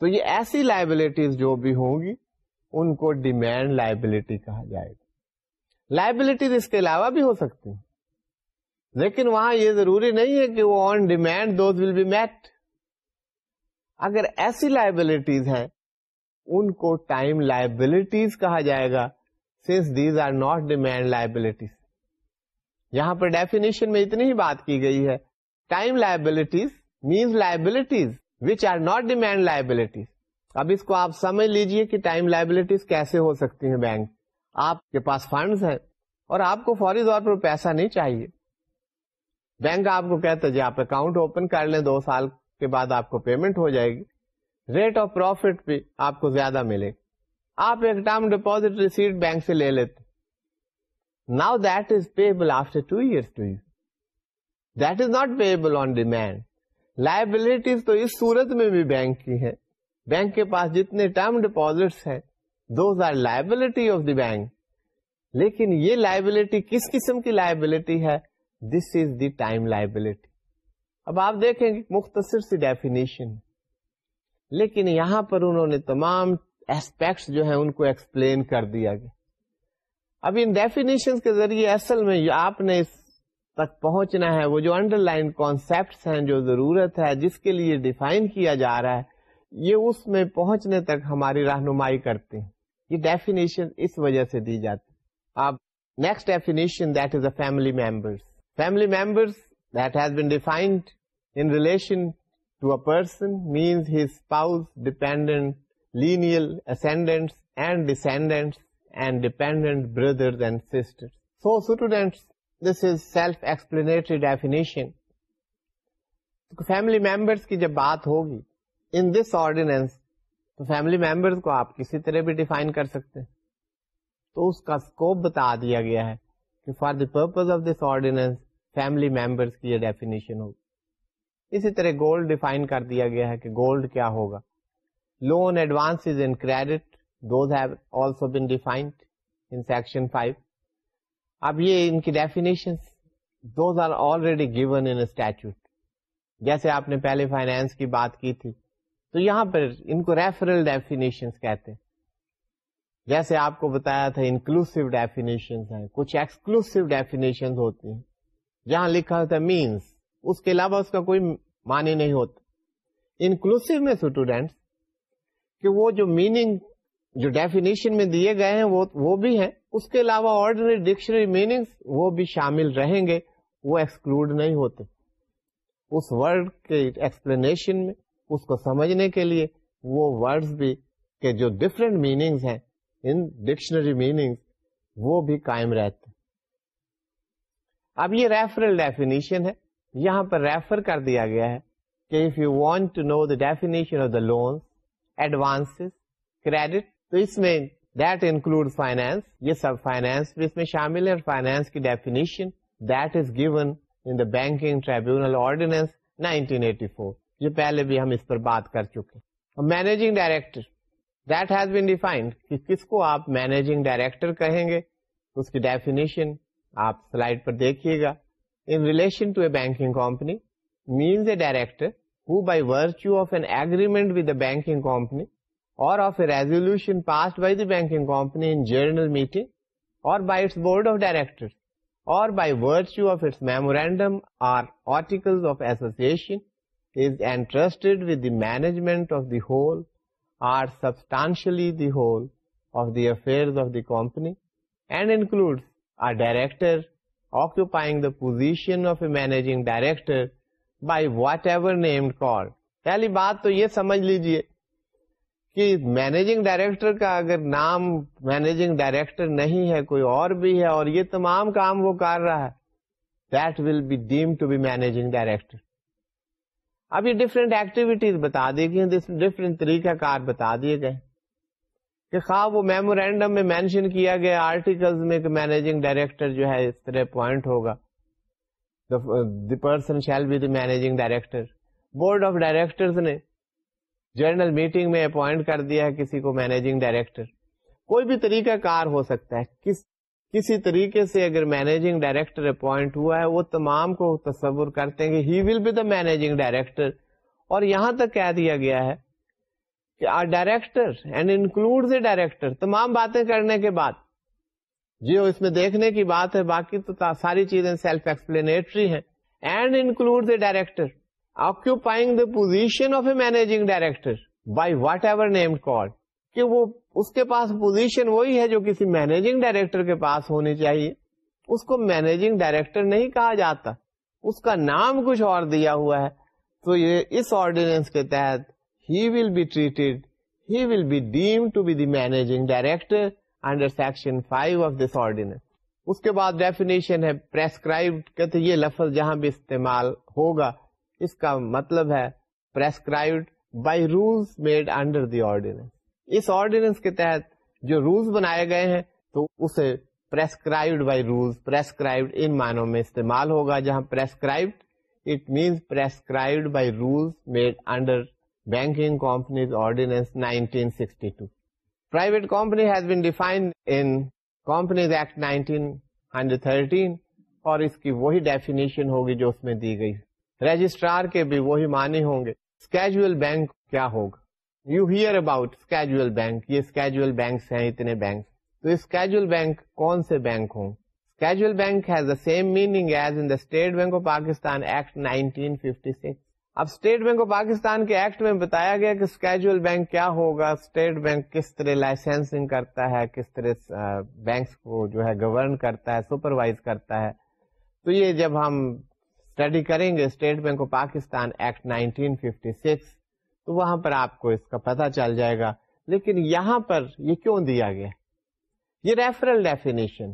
تو یہ ایسی لائبلٹیز جو بھی ہوں گی، ان کو ڈیمینڈ لائبلٹی کہا جائے گا۔ لائبلٹیز اس کے علاوہ بھی ہو سکتی ہیں۔ لیکن وہاں یہ ضروری نہیں ہے کہ وہ on demand those will be met اگر ایسی لائبلٹیز ہیں، ان کو ٹائم لائبلٹیز کہا جائے گا since these are not demand liabilities یہاں پر ڈیفینیشن میں اتنی ہی بات کی گئی ہے۔ Time liabilities means liabilities which are not demand liabilities اب اس کو آپ سمجھ لیجیے کہ ٹائم لائبلٹیز کیسے ہو سکتی ہیں بینک آپ کے پاس فنڈز ہیں اور آپ کو فوری طور پر پیسہ نہیں چاہیے. بینک آپ کو کہتا ہے جی آپ اکاؤنٹ اوپن کر لیں، دو سال کے بعد آپ کو پیمنٹ ہو جائے گی. ریٹ آف پروفٹ بھی آپ کو زیادہ ملے آپ ایک ٹرم ڈیپوزٹ ریسیٹ بینک سے لے لیتے now that is payable after two years to you that is not payable on demand liabilities تو اس صورت میں بھی بینک کی ہے بینک کے پاس جتنے ٹرم ڈیپوزٹس ہیں those are liability of the bank لیکن یہ لائبلٹی کس قسم کی لائبلٹی ہے؟ دس از دی ٹائم لائبلٹی اب آپ دیکھیں گے مختصر سی ڈیفینیشن لیکن یہاں پر انہوں نے تمام ایسپیکٹس جو ہیں ان کو ایکسپلین کر دیا۔ گیا اب ان ڈیفینیشن کے ذریعے اصل میں آپ نے اس تک پہنچنا ہے، وہ جو انڈر لائن کانسپٹ ہیں، جو ضرورت ہے، جس کے لیے ڈیفائن کیا جا رہا ہے، یہ اس میں پہنچنے تک ہماری رہنمائی کرتے ہیں۔ یہ ڈیفینیشن اس وجہ سے دی جاتی اب next definition that is a family members family members that has been defined in relation to a person means his spouse dependent lineal ascendants and descendants and dependent brothers and sister so students this is self explanatory definition. Family members کی جب بات ہوگی، in this ordinance, تو family members کو آپ کسی طرح بھی ڈیفائن کر سکتے ہیں۔ تو اس کا اسکوپ بتا دیا گیا ہے کہ for the purpose of this ordinance, family members کی یہ ڈیفینیشن ہوگی۔ اسی طرح گولڈ ڈیفائن کر دیا گیا ہے کہ گولڈ کیا ہوگا۔ Loan advance in credit, those have also been defined in section five. اب یہ ان کی definition those are already given in statute جیسے آپ نے پہلے فائنینس کی بات کی تھی، تو یہاں پر ان کو ریفرل ڈیفینیشن کہتے ہیں۔ جیسے آپ کو بتایا تھا انکلوسو ڈیفینیشن ہیں، کچھ ایکسکلوسو ڈیفینیشن ہوتی ہیں۔ جہاں لکھا ہوتا ہے مینس اس کے علاوہ اس کا کوئی معنی نہیں ہوتا۔ انکلوسو میں اسٹوڈینٹس کہ وہ جو میننگ جو ڈیفینیشن میں دیے گئے ہیں، وہ وہ بھی ہیں۔ اس کے علاوہ آرڈنری ڈکشنری میننگ وہ بھی شامل رہیں گے، وہ ایکسکلوڈ نہیں ہوتے۔ اس ورڈ کے ایکسپلینیشن میں، اس کو سمجھنے کے لیے وہ ورڈز بھی کہ جو ڈفرینٹ میننگز ہیں، ان ڈکشنری میننگ وہ بھی قائم رہتے۔ اب یہ ریفرل ڈیفینیشن ہے۔ یہاں پر ریفر کر دیا گیا ہے کہ if you want to know the definition of the loan advance credit تو اس میں دیٹ انکلوڈ فائنینس یہ سب فائنینس اس میں شامل ہے اور فائنینس کی definition that is given in the banking tribunal ordinance 1984 یہ پہلے بھی ہم اس پر بات کر چکے managing director that has been defined کہ کس کو آپ مینیجنگ ڈائریکٹر کہیں گے اس کی ڈیفینیشن آپ سلائڈ پر دیکھیے گا in relation to a banking company means a director who by virtue of an agreement with a banking company or of a resolution passed by the banking company in general meeting or by its board of directors or by virtue of its memorandum or articles of association is entrusted with the management of the whole or substantially the whole of the affairs of the company and includes a director occupying the position of a managing director by whatever name called. پہلی بات تو یہ سمجھ لیجیے کہ managing director کا اگر نام مینیجنگ ڈائریکٹر نہیں ہے، کوئی اور بھی ہے اور یہ تمام کام وہ کر رہا ہے that will be deemed to be managing director اب یہ ڈفرینٹ ایکٹیویٹیز بتا دی گئی ڈفرینٹ طریقہ کار بتا دیے گئے کہ خواہ وہ میمورینڈم میں مینشن کیا گیا آرٹیکل میں کہ مینیجنگ ڈائریکٹر جو ہے اس طرح پوائنٹ ہوگا۔ The person shall be the managing director board of director نے جرنل میٹنگ میں اپوائنٹ کر دیا ہے کسی کو مینیجنگ ڈائریکٹر۔ کوئی بھی طریقہ کار ہو سکتا ہے۔ کس، کسی طریقے سے اگر مینیجنگ ڈائریکٹر اپوائنٹ ہوا ہے، وہ تمام کو تصور کرتے ہیں کہ he will be the managing director. اور یہاں تک کہہ دیا گیا ہے کہ or director and include a director تمام باتیں کرنے کے بعد۔ جی اس میں دیکھنے کی بات ہے، باقی تو ساری چیزیں سیلف ایکسپلینیٹری ہیں۔ And include a director occupying the position of a managing director by whatever name call کہ وہ اس کے پاس پوزیشن وہی ہے جو کسی مینیجنگ ڈائریکٹر کے پاس ہونی چاہیے۔ اس کو مینیجنگ ڈائریکٹر نہیں کہا جاتا۔ اس کا نام کچھ اور دیا ہوا ہے۔ تو یہ اس آرڈیننس کے تحت he will be treated he will be deemed to be the managing director under section five of this ordinance اس کے بعد ڈیفینیشن ہے پرسکرائب کہتے یہ لفظ جہاں بھی استعمال ہوگا۔ اس کا مطلب ہے prescribed by rules made under the ordinance us ordinance کے تحت جو رولس بنائے گئے ہیں تو اسے پرسکرائبڈ بائی رولس پرسکرائبڈ ان معنوں میں استعمال ہوگا جہاں prescribed it means prescribed by rules made under banking companies ordinance 1962 private company has been defined in companies act 1913 اور اس کی وہی ڈیفینیشن ہوگی جو اس میں دی گئی. رجسٹرار کے بھی وہی معنی ہوں گے۔ اسکیجل بینک کیا ہوگا؟ You hear about schedule bank یہ اسکیجل بینکس ہیں اتنے بینک تو اسکیجول بینک کون سے بینک ہوں؟ Schedule bank has the same meaning as in the State Bank of Pakistan Act 1956 اب اسٹیٹ بینک آف پاکستان کے ایکٹ میں بتایا گیا کہ اسکیجول بینک کیا ہوگا۔ اسٹیٹ بینک کس طرح لائسنسنگ کرتا ہے، کس طرح بینکس کو جو ہے گورن کرتا ہے سپروائز کرتا ہے۔ تو یہ جب ہم اسٹڈی کریں گے State Bank of Pakistan Act 1956 تو وہاں پر آپ کو اس کا پتہ چل جائے گا۔ لیکن یہاں پر یہ کیوں دیا گیا؟ یہ ریفرل ڈیفینیشن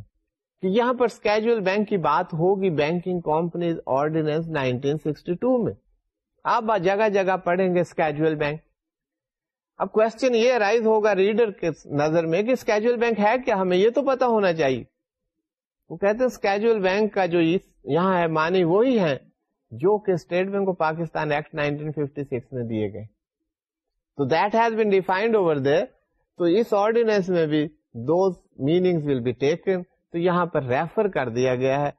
کہ یہاں پر اسکیجل بینک کی بات ہوگی بینکنگ کمپنیز آرڈیننس 1962 میں۔ آپ جگہ جگہ پڑھیں گے اسکیجل بینک اب کوشچن یہ رائز ہوگا ریڈر کے نظر میں کہ اسکیجل بینک ہے کیا؟ ہمیں یہ تو پتا ہونا چاہیے۔ وہ کہتے ہیں اسکیجل بینک کا جو یہاں ہے مانی وہی ہے جو کہ State Bank of Pakistan Act 1956 میں دیے گئے۔ تو that has been defined over there تو اس آرڈیننس میں بھی those meaning will be taken تو یہاں پر ریفر کر دیا گیا ہے۔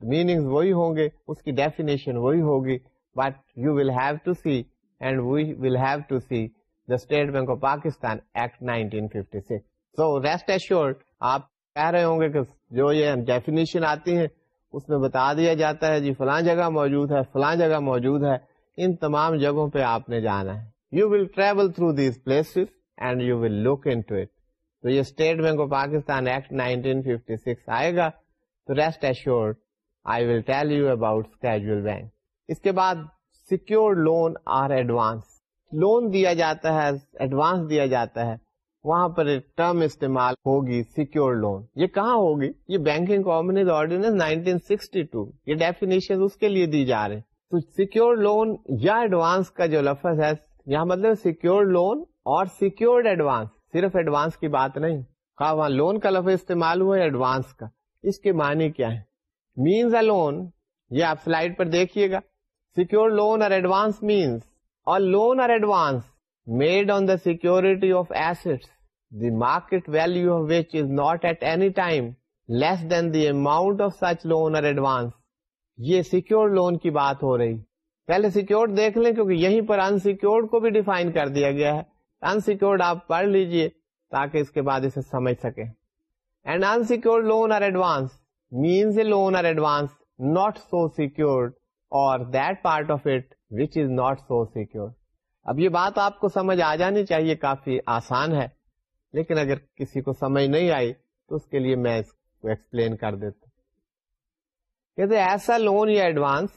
میننگ وہی ہوں گے، اس کی ڈیفینیشن وہی ہوگی۔ But you will have to see and we will have to see the State Bank of Pakistan Act 1956 so rest assured آپ کہہ رہے ہوں گے کہ جو یہ ڈیفینیشن آتی ہے اس میں بتا دیا جاتا ہے جی فلاں جگہ موجود ہے، فلاں جگہ موجود ہے، ان تمام جگہوں پہ آپ نے جانا ہے۔ You will travel through these places and you will look into it تو یہ State Bank of Pakistan act 1956 آئے گا۔ تو rest assured I will tell you about casual bank اس کے بعد secure loan or advance loan دیا جاتا ہے ایڈوانس دیا جاتا ہے۔ وہاں پر ٹرم استعمال ہوگی سیکور لون۔ یہ کہاں ہوگی؟ یہ بینکنگ کمپنیز آرڈیننس 1962 یہ ڈیفینیشن اس کے لیے دی جا رہے تو سیکور لون یا ایڈوانس کا جو لفظ ہے، یہاں مطلب سیکور لون اور سیکورڈ ایڈوانس صرف ایڈوانس کی بات نہیں۔ کہا وہاں لون کا لفظ استعمال ہوا ہے ایڈوانس کا۔ اس کے معنی کیا ہے مینس اے لون یہ آپ سلائڈ پر دیکھیے گا۔ سیکور لون اور advance means or loan or advance made on the security of asset the market value of which is not at any time less than the amount of such loan or advance یہ secure loan کی بات ہو رہی۔ پہلے secured دیکھ لیں کیونکہ یہیں پر انسیکورڈ کو بھی ڈیفائن کر دیا گیا ہے۔ انسیکورڈ آپ پڑھ لیجیے تاکہ اس کے بعد اسے سمجھ سکیں۔ And unsecured loan or advance means a loan or advance not so secured or that part of it which is not so secure اب یہ بات آپ کو سمجھ آ جانی چاہیے، کافی آسان ہے۔ لیکن اگر کسی کو سمجھ نہیں آئی تو اس کے لیے میں اس کو ایکسپلین کر دیتا کہتے ایسا لون یا ایڈوانس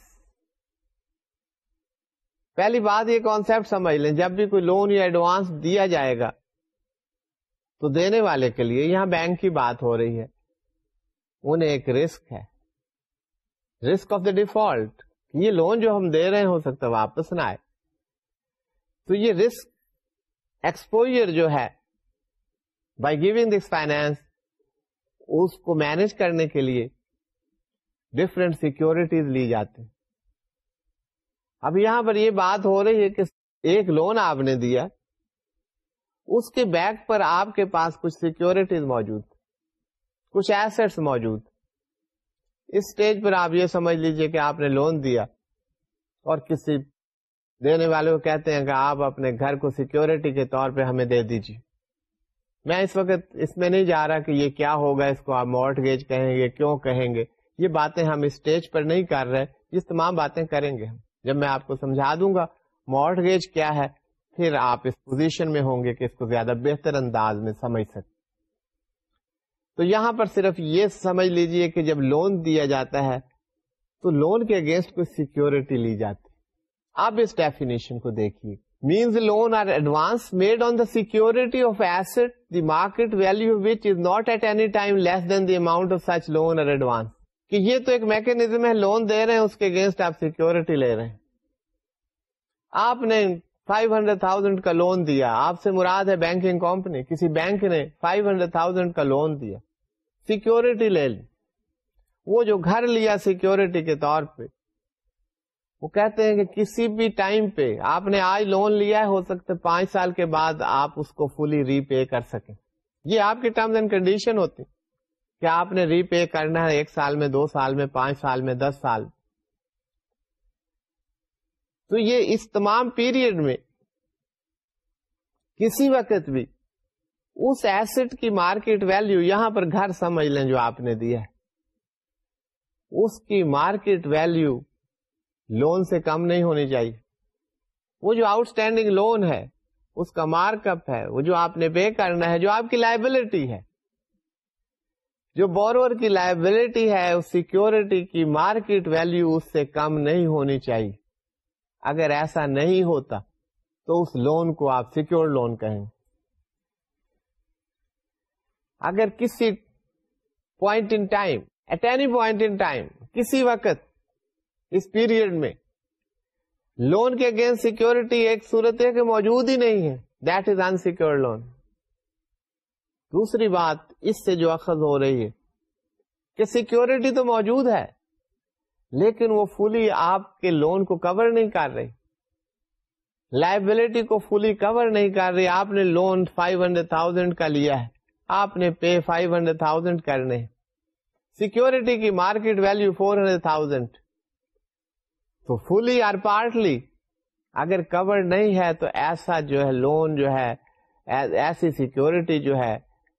پہلی بات، یہ کانسیپٹ سمجھ لیں۔ جب بھی کوئی لون یا ایڈوانس دیا جائے گا تو دینے والے کے لیے یہاں بینک کی بات ہو رہی ہے۔ انہیں ایک رسک ہے۔ رسک آف دا ڈیفالٹ یہ لون جو ہم دے رہے ہیں ہو سکتا واپس نہ آئے۔ تو یہ رسک ایکسپوئر جو ہے بائی گیونگ دس فائنینس اس کو مینج کرنے کے لیے ڈفرینٹ سیکورٹیز لی جاتی اب یہاں پر یہ بات ہو رہی ہے کہ ایک لون آپ نے دیا اس کے بیک پر آپ کے پاس کچھ سیکورٹیز موجود کچھ ایسٹس موجود اس اسٹیج پر آپ یہ سمجھ لیجیے کہ آپ نے لون دیا اور کسی دینے والے کو کہتے ہیں کہ آپ اپنے گھر کو سیکورٹی کے طور پہ ہمیں دے دیجیے میں اس وقت اس میں نہیں جا رہا کہ یہ کیا ہوگا، اس کو آپ مورٹ گیج کہیں گے، کیوں کہیں گے؟ یہ باتیں ہم اسٹیج پر نہیں کر رہے، یہ تمام باتیں کریں گے ہم۔ جب میں آپ کو سمجھا دوں گا مارٹ گیج کیا ہے، پھر آپ اس پوزیشن میں ہوں گے کہ اس کو زیادہ بہتر انداز میں سمجھ سکتے تو یہاں پر صرف یہ سمجھ لیجیے کہ جب لون دیا جاتا ہے، تو لون کے اگینسٹ کوئی سیکورٹی لی جاتی۔ آپ اس ڈیفینیشن کو دیکھیے۔ Means loan or advance made on the security of asset the market value which is not at any time less than the amount of such loan or advance کہ یہ تو ایک میکینزم ہے لون دے رہے ہیں اس کے اگینسٹ آپ security لے رہے ہیں آپ نے فائیو ہنڈریڈ تھاؤزینڈ کا لون دیا آپ سے مراد ہے بینکنگ کمپنی کسی بینک نے فائیو ہنڈریڈ تھاؤزینڈ کا لون دیا سیکورٹی لے لی وہ جو گھر لیا سیکورٹی کے طور پہ وہ کہتے ہیں کہ کسی بھی ٹائم پہ آپ نے آج لون لیا ہے، ہو سکتا ہے پانچ سال کے بعد آپ اس کو فلی ری پے کر سکیں۔ یہ آپ کی ٹرمز اینڈ کنڈیشن ہوتی۔ کیا آپ نے ری پے کرنا ہے ایک سال میں، دو سال میں، پانچ سال میں، دس سال تو یہ اس تمام پیریڈ میں کسی وقت بھی اس ایسٹ کی مارکیٹ ویلو یہاں پر گھر سمجھ لیں جو آپ نے دیا ہے۔ اس کی مارکیٹ ویلو لون سے کم نہیں ہونی چاہیے۔ وہ جو آؤٹ اسٹینڈنگ لون ہے، اس کا مارک اپ ہے، وہ جو آپ نے پے کرنا ہے، جو آپ کی لائبلٹی ہے۔ جو بورور کی لائبلٹی ہے، اس سیکورٹی کی مارکیٹ ویلو اس سے کم نہیں ہونی چاہیے۔ اگر ایسا نہیں ہوتا، تو اس لون کو آپ سیکور لون کہیں۔ اگر کسی point in time at any point in time کسی وقت اس پیریڈ میں۔ لون کے اگینسٹ سیکورٹی ایک صورت ہے کہ موجود ہی نہیں ہے۔ دیٹ از انسیکور لون دوسری بات اس سے جو اخذ ہو رہی ہے کہ سیکورٹی تو موجود ہے، لیکن وہ فلی آپ کے لون کو کور نہیں کر رہی۔ لائبلٹی کو فلی کور نہیں کر رہی۔ آپ نے لون فائیو ہنڈریڈ تھاؤزینڈ کا لیا ہے۔ آپ نے پے فائیو ہنڈریڈ تھاؤزینڈ کرنے سیکورٹی کی market value four hundred thousand تو فلی اور پارٹلی اگر کور نہیں ہے تو ایسا جو ہے لون جو ہے، ایسی سیکورٹی جو ہے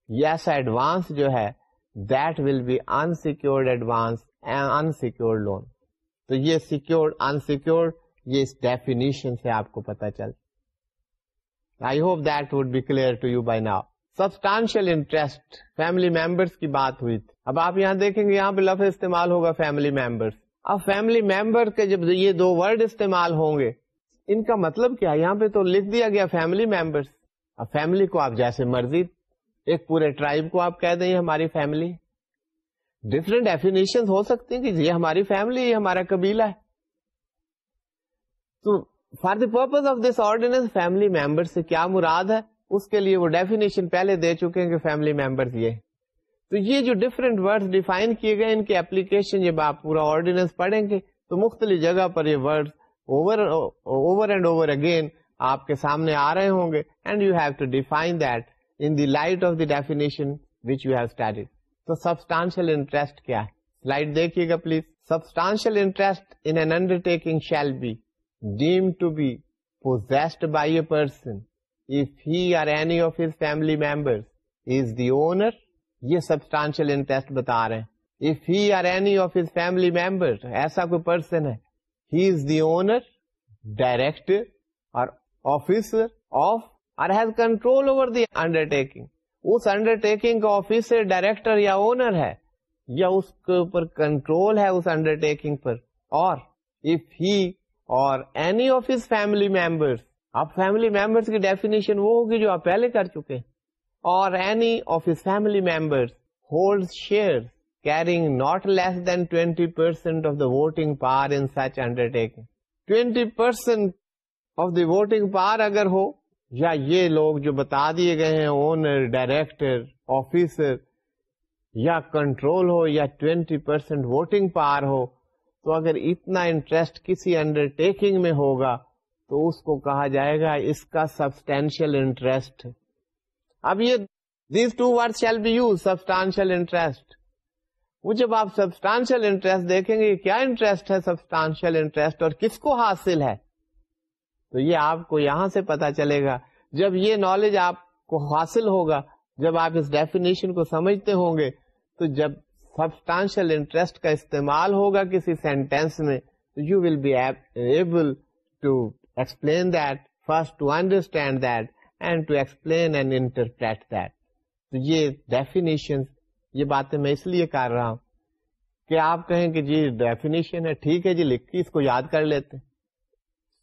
ایسا ایڈوانس جو ہے that will be unsecured advance unsecured loan تو یہ سیکورڈ انسیکورڈ یہ اس ڈیفینیشن سے آپ کو پتا چل۔ I hope that would be clear to you by now substantial interest family members کی بات ہوئی۔ تھی اب آپ یہاں دیکھیں گے یہاں پہ لفظ استعمال ہوگا فیملی ممبرس اب فیملی ممبر کے جب یہ دو ورڈ استعمال ہوں گے، ان کا مطلب کیا؟ یہاں پہ تو لکھ دیا گیا فیملی ممبرس اب فیملی کو آپ جیسے مرضی، ایک پورے ٹرائب کو آپ کہہ دیں ہماری فیملی ڈفرینٹ ڈیفینیشن ہو سکتی ہیں کہ یہ ہماری فیملی یہ ہمارا قبیلہ ہے۔ تو for the purpose of this ordinance family member سے کیا مراد ہے؟ اس کے لیے وہ ڈیفینیشن پہلے دے چکے ہیں کہ فیملی ممبر یہ تو یہ جو ڈفرینٹ ورڈ ڈیفائن کیے گئے، ان کی اپلیکیشن جب آپ پورا آرڈیننس پڑھیں گے۔ تو مختلف جگہ پر یہ word over and over again آپ کے سامنے آ رہے ہوں گے۔ And you have to define that in the light of the definition which you have start تو سبسٹانشیل انٹرسٹ کیا ہے؟ لائٹ دیکھیے گا please substantial interest in an undertaking shall be deemed to be possessed by a person if he or any of his family members is the owner یہ substantial interest بتا رہے ہیں۔ If he or any of his family member ایسا کوئی person ہے۔ He is the owner director or officer of or has control over the undertaking us undertaking کا officer director یا owner ہے۔ یا اس کے اوپر کنٹرول ہے اس under taking per. Or if he or any of his family members اب family members کی definition وہ ہوگی جو آپ پہلے کر چکے or any of his family members hold share carrying not less than twenty percent of the voting power in such undertaking twenty percent of the voting power اگر ہو یا یہ لوگ جو بتا دیے گئے ہیں اونر ڈائریکٹر آفیسر یا کنٹرول ہو یا ٹوینٹی پرسینٹ ووٹنگ پار ہو تو اگر اتنا انٹرسٹ کسی انڈر ٹیکنگ میں ہوگا تو اس کو کہا جائے گا اس کا سبسٹینشیل انٹرسٹ اب یہ these two word shall be use substantial interest وہ جب آپ سبسٹانشیل انٹرسٹ دیکھیں گے کیا انٹرسٹ ہے سبسٹانشیل انٹرسٹ اور کس کو حاصل ہے؟ تو یہ آپ کو یہاں سے پتا چلے گا۔ جب یہ نالج آپ کو حاصل ہوگا جب آپ اس ڈیفینیشن کو سمجھتے ہوں گے تو جب سبسٹانشیل انٹرسٹ کا استعمال ہوگا کسی سینٹینس میں you will be able to explain that, first to understand that. And to explain and interpret that. تو یہ ڈیفینیشن یہ باتیں میں اس لیے کر رہا ہوں کہ آپ کہیں کہ جی ڈیفینیشن ہے ٹھیک ہے جی لکھ کے اس کو یاد کر لیتے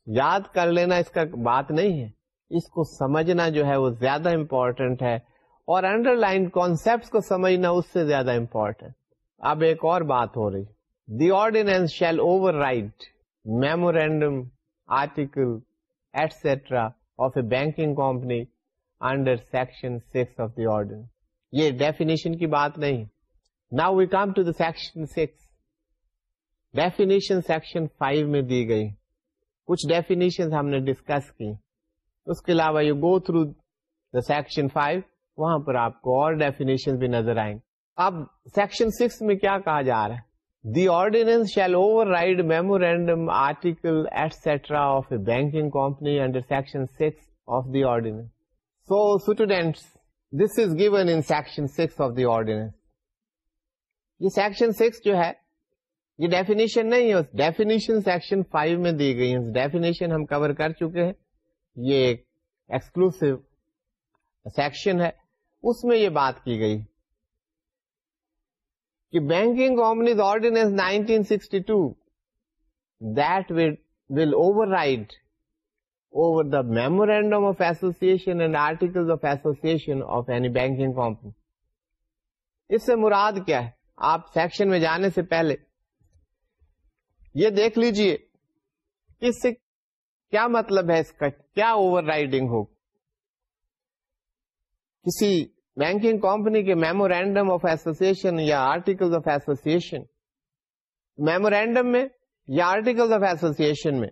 یاد کر لینا اس کا بات نہیں ہے اس کو سمجھنا جو ہے وہ زیادہ امپورٹنٹ ہے اور انڈر لائن کانسپٹ کو سمجھنا اس سے زیادہ امپورٹنٹ اب ایک اور بات ہو رہی the ordinance shall override memorandum article, etc. of a banking company under section 6 of the ordinance. یہ ڈیفینیشن کی بات نہیں۔ نا we come to the section six definition section five میں دی گئی۔ کچھ ڈیفینیشن ہم نے ڈسکس کی۔ اس کے علاوہ you go through the section five وہاں پر آپ کو اور ڈیفینیشن بھی نظر آئیں۔ اب سیکشن سکس میں کیا کہا جا رہا ہے؟ The ordinance shall override memorandum article etcetera of a banking company under section six of the ordinance so students this is given in section six of the ordinance یہ سیکشن سکس جو ہے یہ ڈیفینیشن نہیں ہے definition section five میں دی گئی definition ہم کور کر چکے ہیں۔ یہ ایک ایکسکلوسو سیکشن ہے۔ اس میں یہ بات کی گئی۔ کہ banking companies ordinance 1962 that will override over the memorandum of association and articles of association of any banking company. اس سے مراد کیا ہے آپ سیکشن میں جانے سے پہلے یہ دیکھ لیجیے اس سے کیا مطلب ہے اس کا، کیا اوور رائڈنگ ہو کسی بینکنگ کمپنی کے میمورینڈم آف ایسوسیشن یا آرٹیکل آف ایسوسیشن۔ میمورینڈم میں یا آرٹیکل آف ایسوسیشن میں۔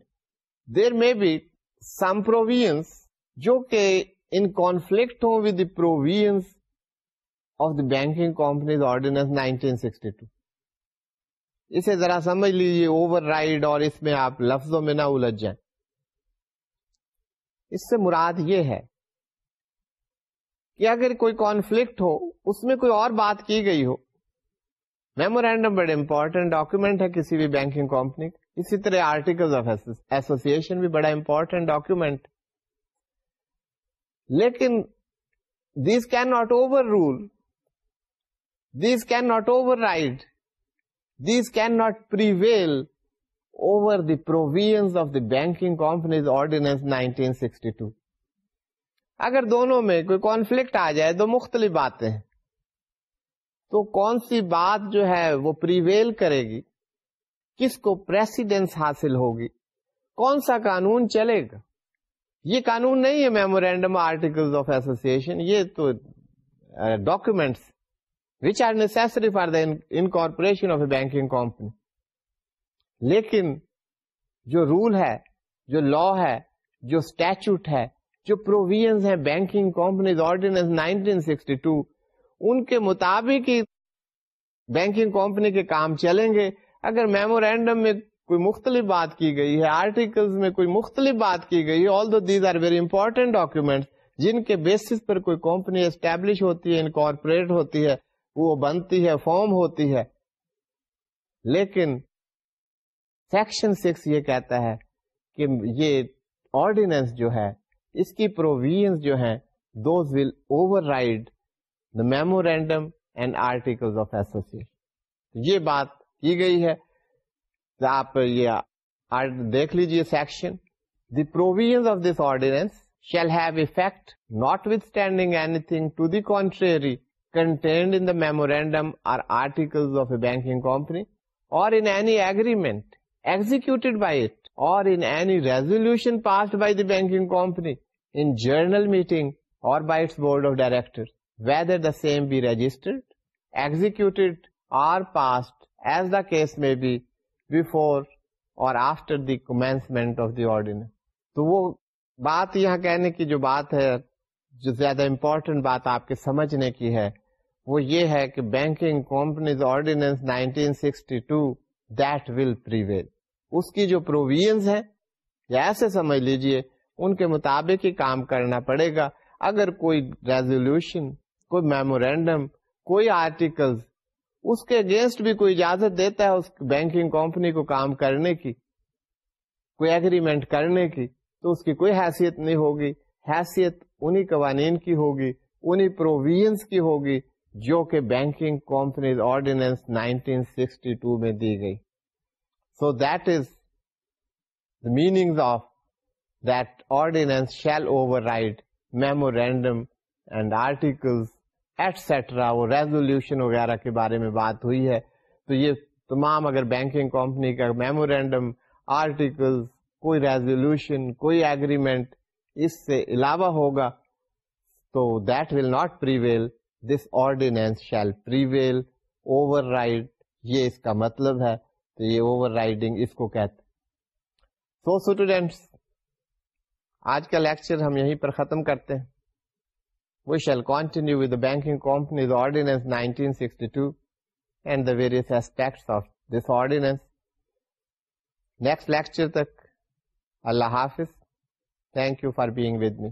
دیر میں بی سم پروویژ جو کہ ان کانفلکٹ ہوں with provision of the banking companies ordinance 1962 اسے ذرا سمجھ لیجیے اوور رائڈ اور اس میں آپ لفظوں میں نہ الجھ جائیں اس سے مراد یہ ہے کہ اگر کوئی کانفلکٹ ہو، اس میں کوئی اور بات کی گئی ہو۔ میمورینڈم بڑے امپورٹینٹ ڈاکومینٹ ہے کسی بھی بینکنگ کمپنی اسی طرح آرٹیکل آف ایسوسیشن بھی بڑا امپورٹینٹ ڈاکومینٹ لیکن these can not overrule these can not override these can not prevail over the provision of the banking companies ordinance 1962 اگر دونوں میں کوئی کانفلکٹ آ جائے تو مختلف باتیں تو کون سی بات جو ہے وہ پریویل کرے گی؟ کس کو پریسیڈینس حاصل ہوگی؟ کون سا قانون چلے گا؟ یہ قانون نہیں ہے میمورینڈم آرٹیکل آف ایسوسیشن یہ تو documents which are necessary for the incorporation of a banking company لیکن جو رول ہے، جو لا ہے، جو اسٹیچوٹ ہے جو پروویژ ہے بینکنگ کمپنیز آرڈیننس 1962 ان کے مطابق ہی بینکنگ کمپنی کے کام چلیں گے۔ اگر میمورینڈم میں کوئی مختلف بات کی گئی ہے آرٹیکل میں کوئی مختلف بات کی گئی although these are very important document جن کے بیسس پر کوئی کمپنی اسٹیبلش ہوتی ہے انکارپوریٹ ہوتی ہے، وہ بنتی ہے فارم ہوتی ہے۔ لیکن سیکشن سکس یہ کہتا ہے کہ یہ آرڈیننس جو ہے اس کی پروویژ جو ہے those will override the memorandum and article of association یہ بات کی گئی ہے. آپ یہ دیکھ لیجیے section the provision of this ordinance shall have effect notwithstanding anything to the contrary contained in the memorandum or article of a banking company or in any agreement executed by it or in any resolution passed by the banking company in general meeting or by its board of director whether the same be registered executed or passed as the case may be before or after the commencement of the ordinance تو وہ بات یہاں کہنے کی جو بات ہے، جو زیادہ امپورٹینٹ بات آپ کے سمجھنے کی ہے، وہ یہ ہے کہ banking companies ordinance 1962 that will prevail اس کی جو پروویژ ہے یا ایسے سمجھ لیجیے ان کے مطابق ہی کام کرنا پڑے گا۔ اگر کوئی ریزولوشن کوئی میمورینڈم کوئی آرٹیکل اس کے اگینسٹ بھی کوئی اجازت دیتا ہے اس بینکنگ کمپنی کو کام کرنے کی، کوئی ایگریمنٹ کرنے کی، تو اس کی کوئی حیثیت نہیں ہوگی۔ حیثیت انہی قوانین کی ہوگی، انہی پروویژ کی ہوگی جو کہ بینکنگ کمپنیز آرڈیننس 1962 میں دی گئی۔ So that is the meaning of that ordinance shall override memorandum and articles etcetera وہ ریزولوشن وغیرہ کے بارے میں بات ہوئی ہے۔ تو یہ تمام اگر بینکنگ کمپنی کا میمورینڈم آرٹیکل کوئی ریزولوشن کوئی ایگریمنٹ اس سے علاوہ ہوگا، تو that will not prevail this ordinance shall prevail override یہ اس کا مطلب ہے۔ تو یہ اوور رائڈنگ اس کو کہتے سو اسٹوڈینٹس آج کا لیکچر ہم یہیں پر ختم کرتے ہیں we shall continue with banking companies ordinance 1962 and the various aspects of this ordinance next lecture تک اللہ حافظ thank you for being with me